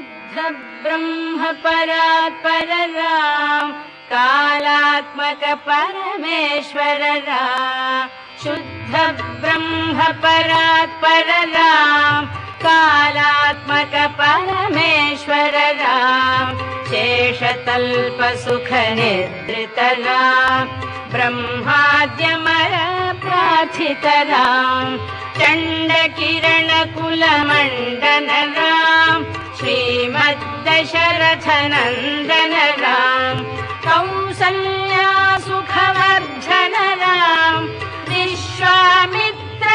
शुद्ध ब्रह्म परात् परराम कालात्मक परमेश्वर राम शुद्ध ब्रह्म परात् परराम कालात्मक परमेश्वर राम शेषतल्प सुख निद्रितराम ब्रह्माद्यमर चण्ड किरण कुल मण्डन राम श्रीमद्दशरथ नन्दन राम कौसल्या सुखवर्धन राम विश्वामित्र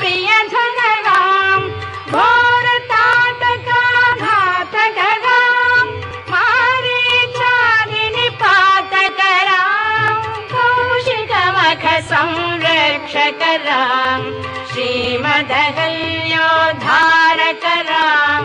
प्रियधन राम घोरताटका घातक राम मारीचारिणि पातक राम कौशिकमख संरक्षक राम श्रीमदहल्योद्धारक राम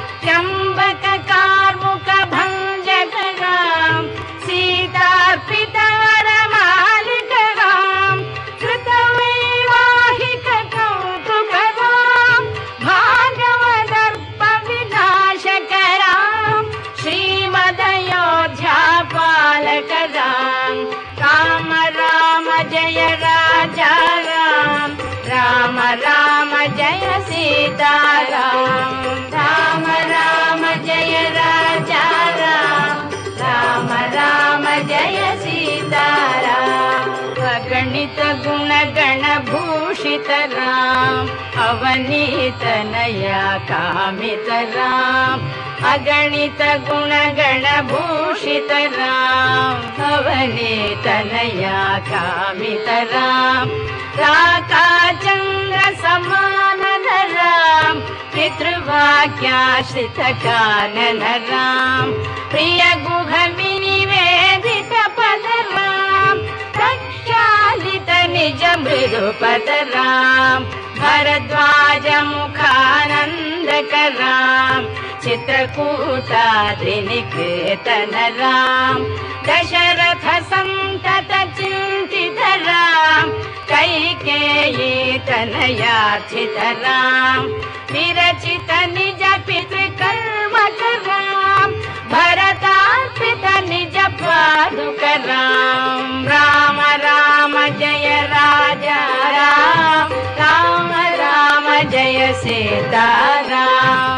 राम। राम जय राजा राम। राम राम जय सीता राम राम राम जय राजा राम। राम राम जय सीता राम अगणित गुण गण भूषित राम। अवनीत नया कामित राम अगणित गुण गण भूषित राम अवनीत नया कामित राम राका चन्द्र समान राम पितृवाक्याश्रित कानन राम प्रिय गुह विनिवेदित पद राम प्रक्षालित निज मृदु पद भरद्वाज मुखानन्दक राम दशरथ सन्तत चिन्तित राम कैकेयी तनयार्थित राम विरचित निज पितृकर्मक राम भरतार्पित निज पादुक राम राम राम जय राजा राम राम राम जय सीता राम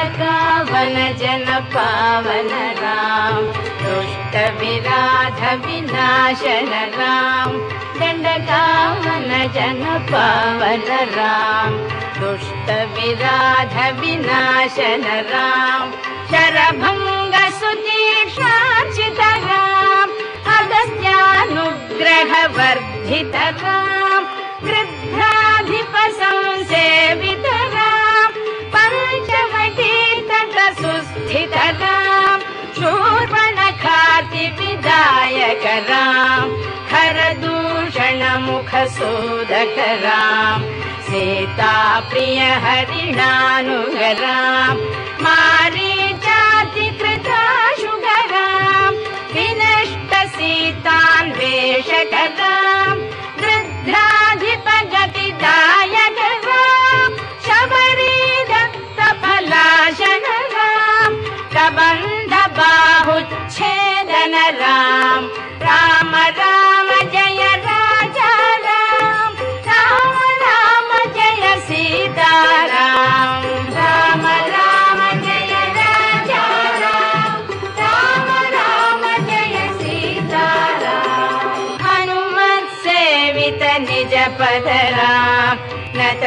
दण्डकावन जन पावन राम दुष्ट विराध विनाशन राम दण्डकावन जन पावन राम दुष्ट विराध विनाशन राम शरभङ्ग सुतीक्षार्चित राम अगस्त्यानुग्रह वर्धित राम गृध्राधिप खरदूषण मुख सोदक राम सीता प्रिय हरिणानुग राम मारीचाति कृताशुग राम विनष्ट सीतान्वेषक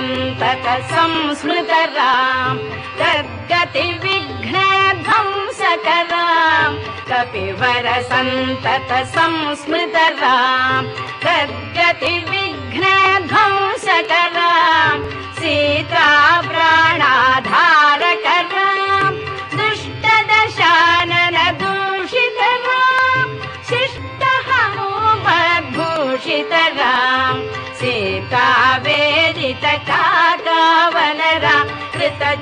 सन्तत संस्मृत राम तद्गति विघ्न ध्वंसकराम कपिवर सन्तत संस्मृत राम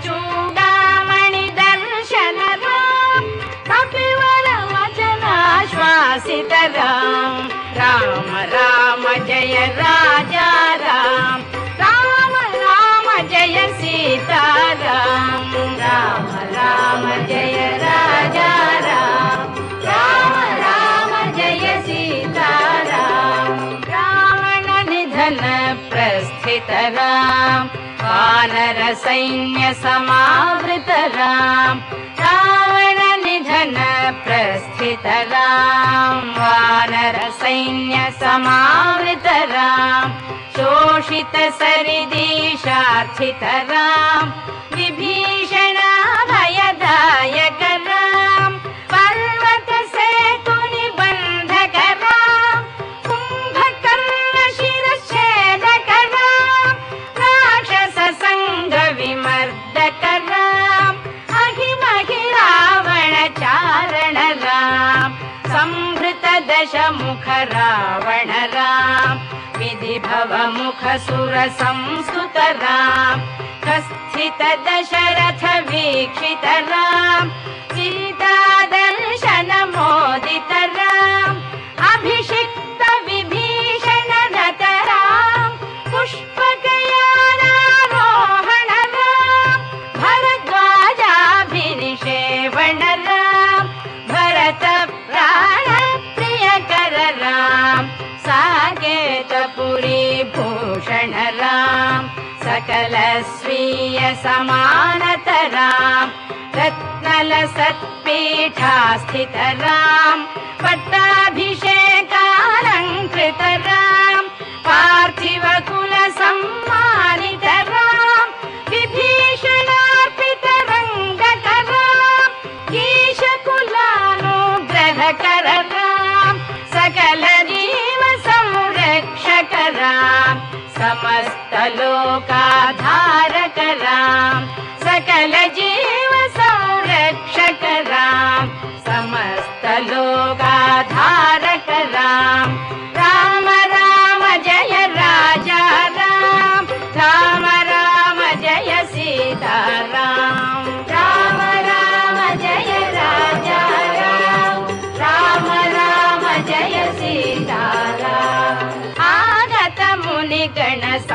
चूडामणि दर्शन राम कपिवर वचनाश्वासित राम। राम राम जय राजा राम राम जय सीता राम। राम राम जय राजा राम जय सीता राम रावण निधन प्रस्थित राम वानर सैन्य समावृत राम रावण निधन प्रस्थित राम वानर सैन्य समावृत राम शोषित सरिदीशार्थित राम दशमुख रावण राम विधिभव मुख सुर संस्तुत राम कस्थित दशरथ वीक्षित राम स्वीय समानत राम राम सकल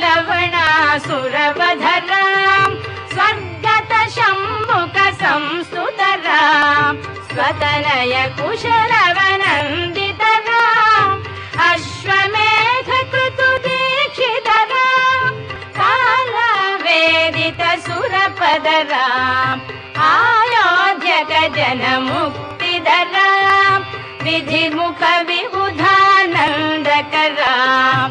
लवणासुरवध राम स्वर्गत शम्भुक संस्तुत राम स्वतनय कुशलवनन्दित राम अश्वमेध कृतु दीक्षित राम कालवेदित सुरपद राम आयोध्यक जन मुक्तिद राम विधिमुख विबुधानन्दक राम